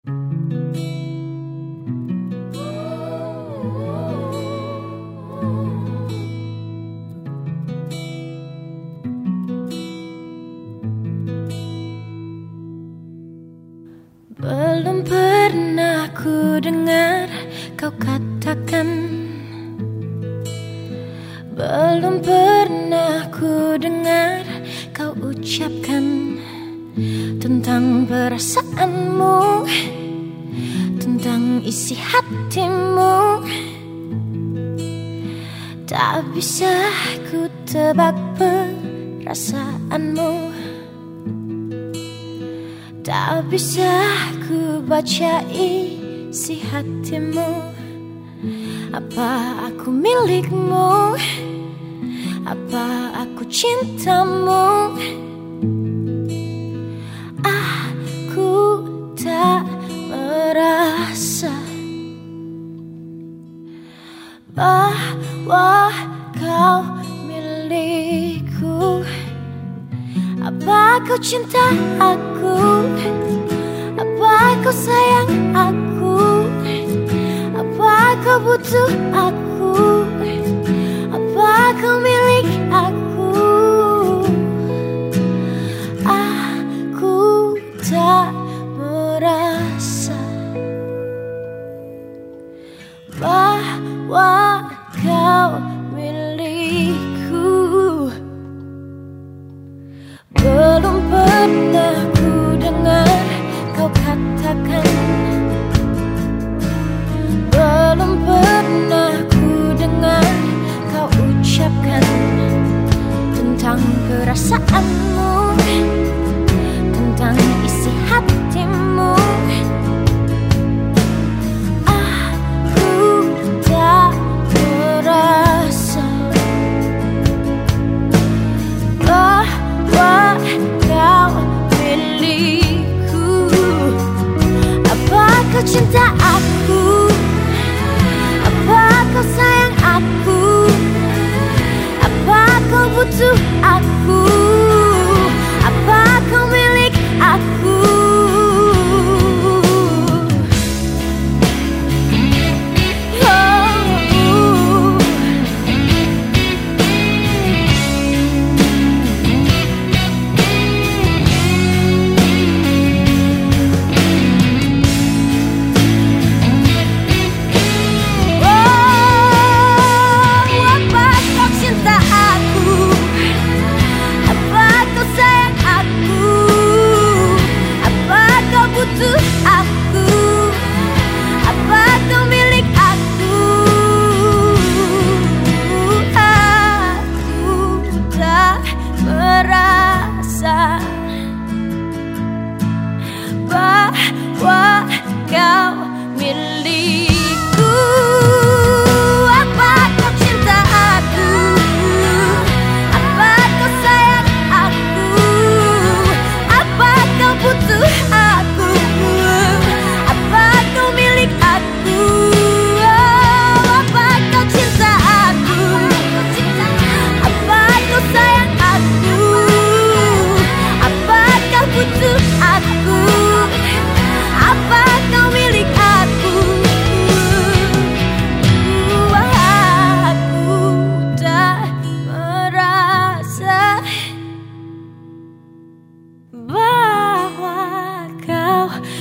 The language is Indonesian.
Belum pernah ku dengar kau katakan. Belum pernah ku dengar kau ucapkan Tentang perasaanmu Tentang isi hatimu. Tak bisa ku tebak perasaanmu. Tak bisa ku baca isi hatimu. Apa aku milikmu? Apa aku cintamu Bahwa kau milikku. Apa kau cinta aku? Apa kau sayang aku? Apa kau butuh aku? Apa kau milik aku? Aku tak merasa Bahwa Kau cinta aku? Apa kau sayang aku? Apa kau butuh rasa 我。